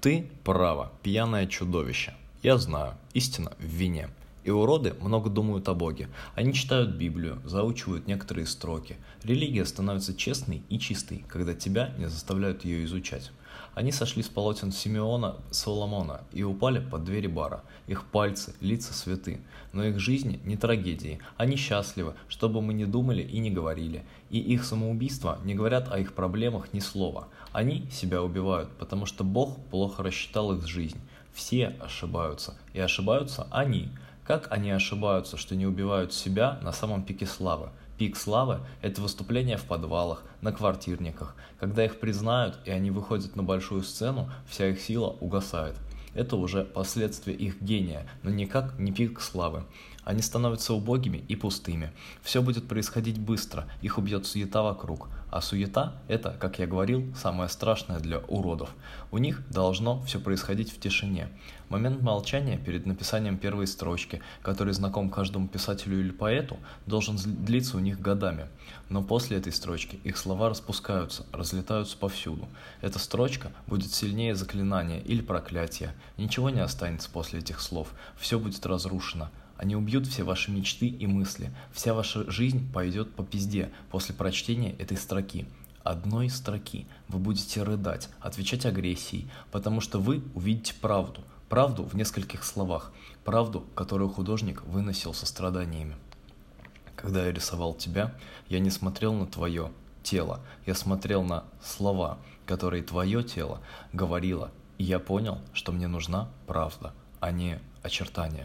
Ты право, пьяное чудовище. Я знаю, истина в вине. И уроды много думают о Боге. Они читают Библию, заучивают некоторые строки. Религия становится честной и чистой, когда тебя не заставляют ее изучать. Они сошли с полотен Симеона Соломона и упали под двери бара. Их пальцы, лица святы, но их жизни не трагедии. Они счастливы, чтобы мы не думали и не говорили. И их самоубийства не говорят о их проблемах ни слова. Они себя убивают, потому что Бог плохо рассчитал их жизнь. Все ошибаются, и ошибаются они. Как они ошибаются, что не убивают себя на самом пике славы? Пик славы – это выступления в подвалах, на квартирниках. Когда их признают и они выходят на большую сцену, вся их сила угасает. Это уже последствия их гения, но никак не пик славы. Они становятся убогими и пустыми. Все будет происходить быстро, их убьет суета вокруг. А суета – это, как я говорил, самое страшное для уродов. У них должно все происходить в тишине. Момент молчания перед написанием первой строчки, который знаком каждому писателю или поэту, должен длиться у них годами. Но после этой строчки их слова распускаются, разлетаются повсюду. Эта строчка будет сильнее заклинания или проклятия. Ничего не останется после этих слов, все будет разрушено. Они убьют все ваши мечты и мысли. Вся ваша жизнь пойдет по пизде после прочтения этой строки. Одной строки вы будете рыдать, отвечать агрессией, потому что вы увидите правду. Правду в нескольких словах. Правду, которую художник выносил со страданиями. Когда я рисовал тебя, я не смотрел на твое тело, я смотрел на слова, которые твое тело говорило, и я понял, что мне нужна правда, а не очертания.